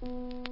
Bye.